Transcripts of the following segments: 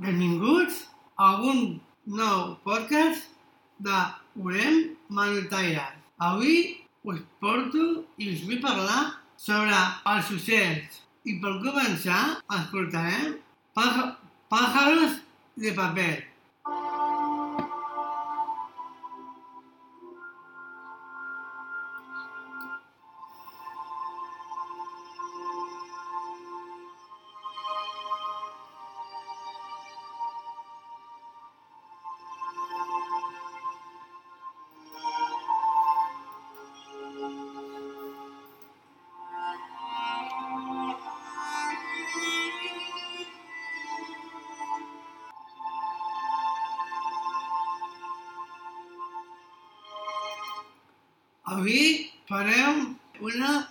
Benvinguts a un nou podcast de Orem Manotaires. Avui us porto i us vull parlar sobre els ocells. I per començar, escoltarem Pájaros de paper. Avui farem una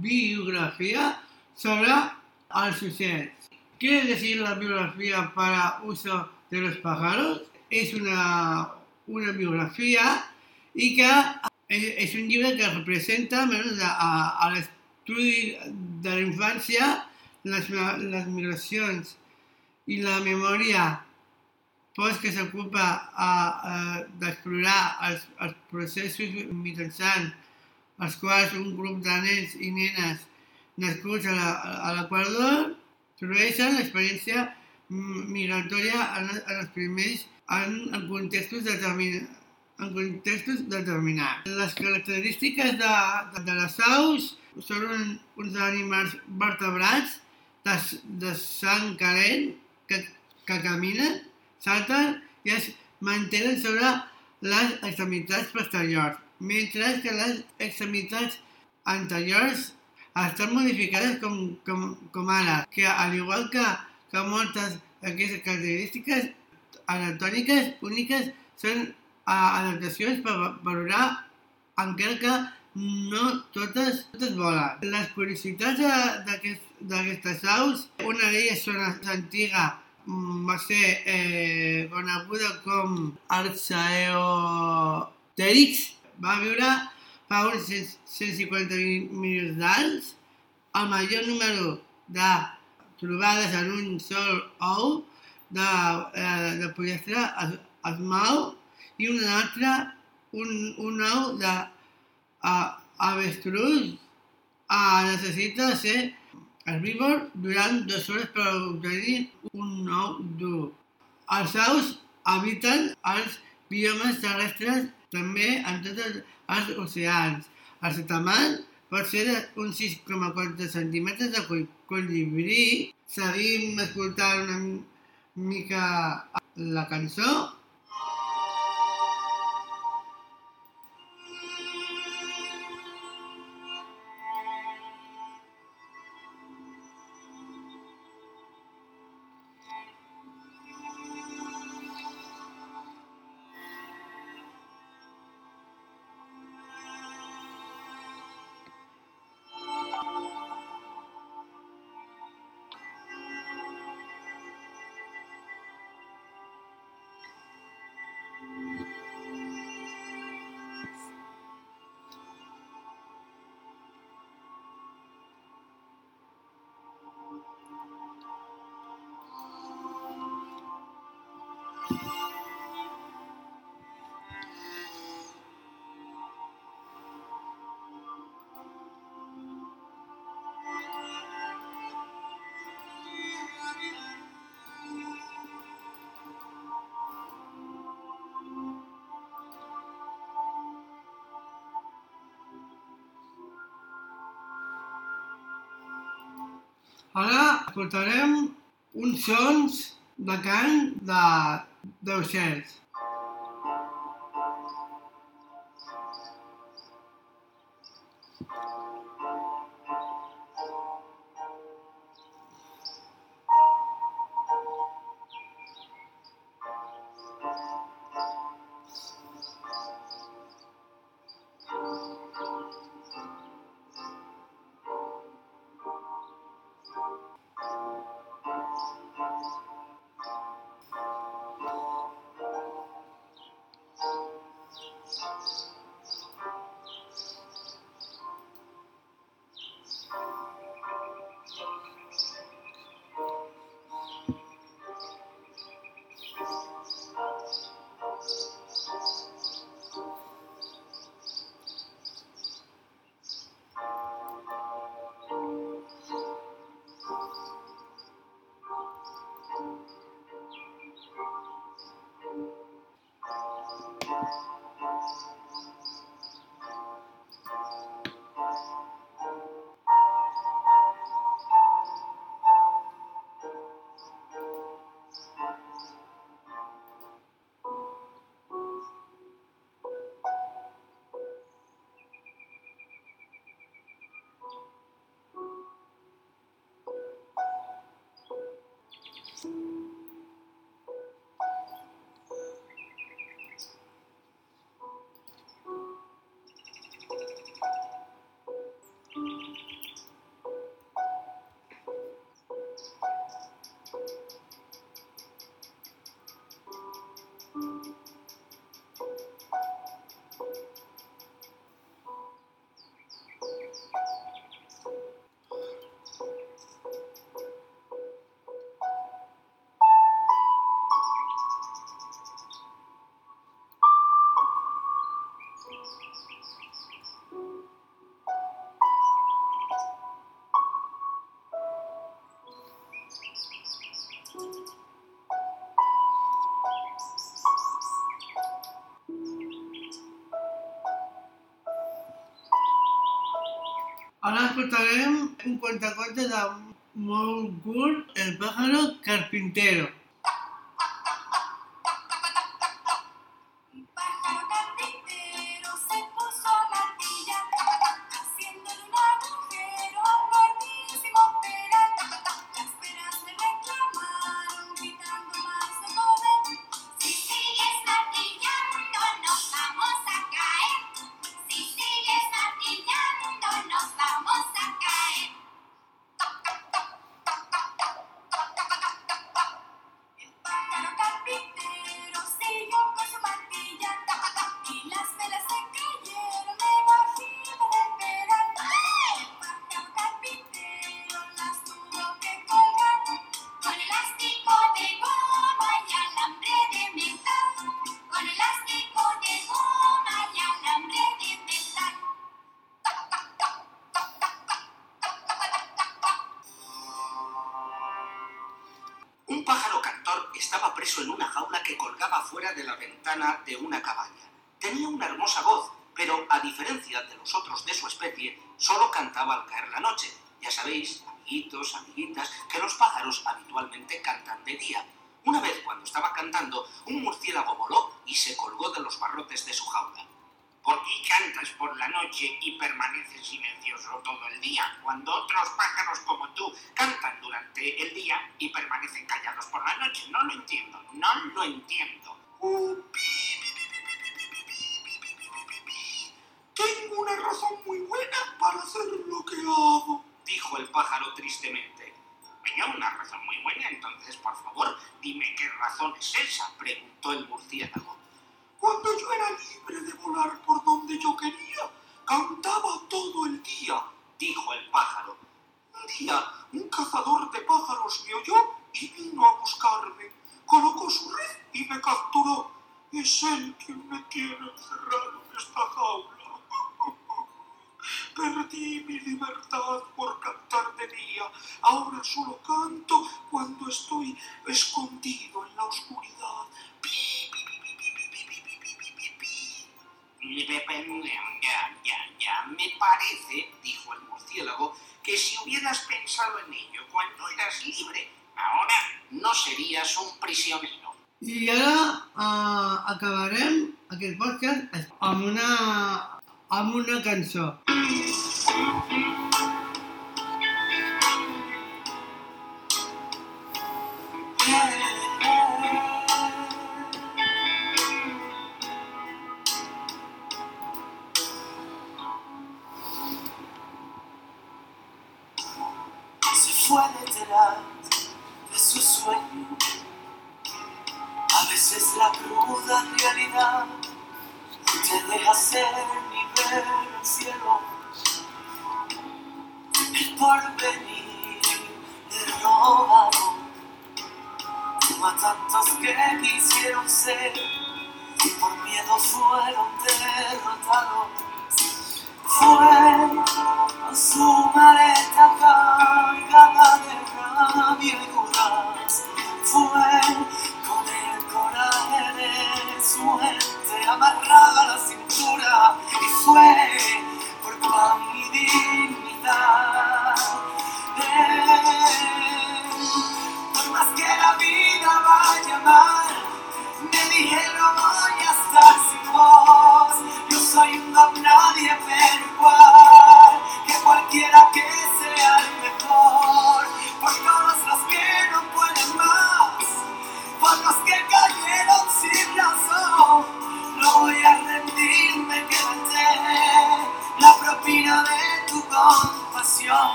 biografía sobre los ocells. Quiere decir la biografía para uso de los pájaros? Es una, una biografía y que es un llibre que representa bueno, a, a l'estudi de la infància, les, les migracions i la memòria pues, que s'ocupa d'explorar els, els processos mitjançant els quals un grup de nens i nenes nascuts a l'Equador produeixen l'experiència migratòria en, en els primers en, en contextos determinats en contextos determinats. Les característiques de, de, de les aus són un, uns animals vertebrats de, de sang calent que, que caminen, salten i es mantenen sobre les extremitats posteriors, mentre que les extremitats anteriors estan modificades com, com, com ara, que al igual que, que moltes d'aquestes característiques anatòmiques úniques són adaptacions per valorar encara que no totes, totes volen. Les curiositats d'aquestes aus, una d'elles són l'antiga, mm, va ser eh, coneguda com Archaeopteryx, va viure fa uns 150 milions d'anys, el major número de trobades en un sol ou de, eh, de pollastre es, es mou i un altre, un, un ou de avestruz uh, necessita ser herbívor durant dues hores per obtenir un ou dur. Els aus habiten els biomes terrestres també en tots els, oceans. El seu tamany pot ser uns 6,4 centímetres de col colibrí. Seguim escoltant una mica la cançó. Ara escoltarem uns sons de cant de d'ocells. Ara escoltarem un contaconte de molt curt, El pájaro carpintero. Fuera de la ventana de una cabaña. Tenía una hermosa voz, pero a diferencia de los otros de su especie, solo cantaba al caer la noche. Ya sabéis, amiguitos, amiguitas, que los pájaros habitualmente cantan de día. Una vez cuando estaba cantando, un murciélago voló y se colgó de los barrotes de su jaula. ¿Por qué cantas por la noche y permaneces silencioso todo el día, cuando otros pájaros como tú cantan durante el día y permanecen callados por la noche? No lo entiendo, no lo entiendo. Tengo una razón muy buena para hacer lo que hago, dijo el pájaro tristemente. Tenía una razón muy buena, entonces, por favor, dime qué razón es esa, preguntó el murciélago. Cuando yo era libre de volar por donde yo quería, cantaba todo el día, dijo el pájaro. Un día, un cazador de pájaros me oyó y vino a buscarme colocó su red y me capturó. Es él quien me tiene encerrado en esta jaula. Perdí mi libertad por cantar de día. Ahora solo canto cuando estoy escondido en la oscuridad. Pi, pi, pi, pi, pi, pi, pi, pi, pi, pi, Ya, ya, ya. Me parece, dijo el murciélago, que si hubieras pensado en ello cuando eras libre, ahora no serías un prisionero. I ara uh, acabarem aquest podcast amb una, amb una cançó. La cruda realidad te deja ser ni ver el cielo. El porvenir le robaron a tantos que quisieron ser y por miedo fueron derrotados. Fue su maleta cargada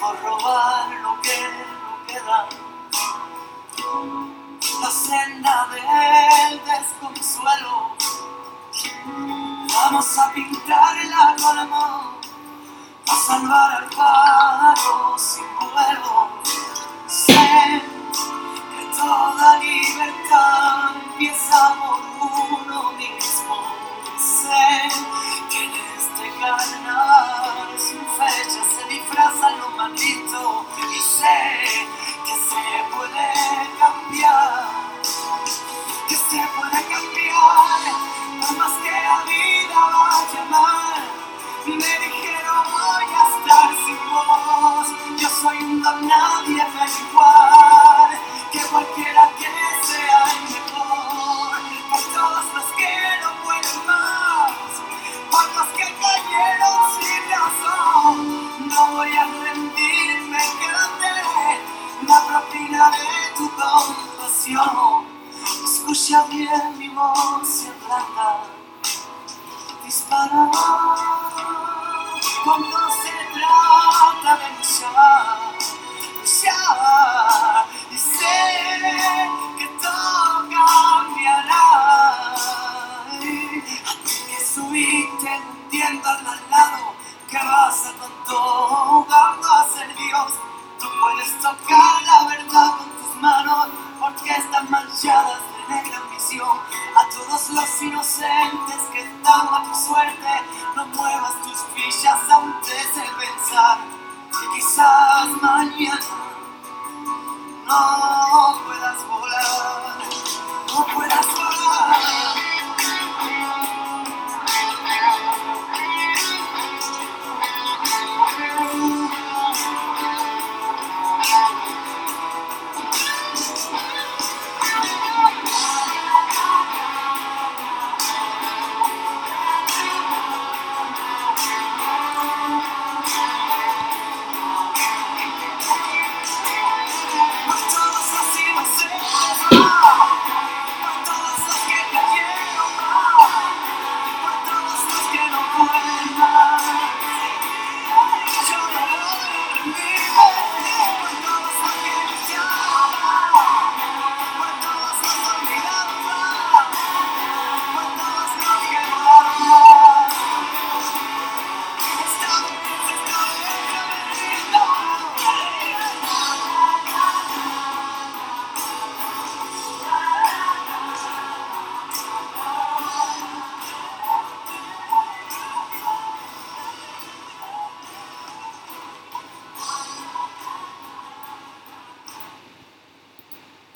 por robar lo que no queda. La senda del desconsuelo, vamos a pintarla con amor, a salvar al pájaro sin vuelo. Sé que toda libertad empieza por uno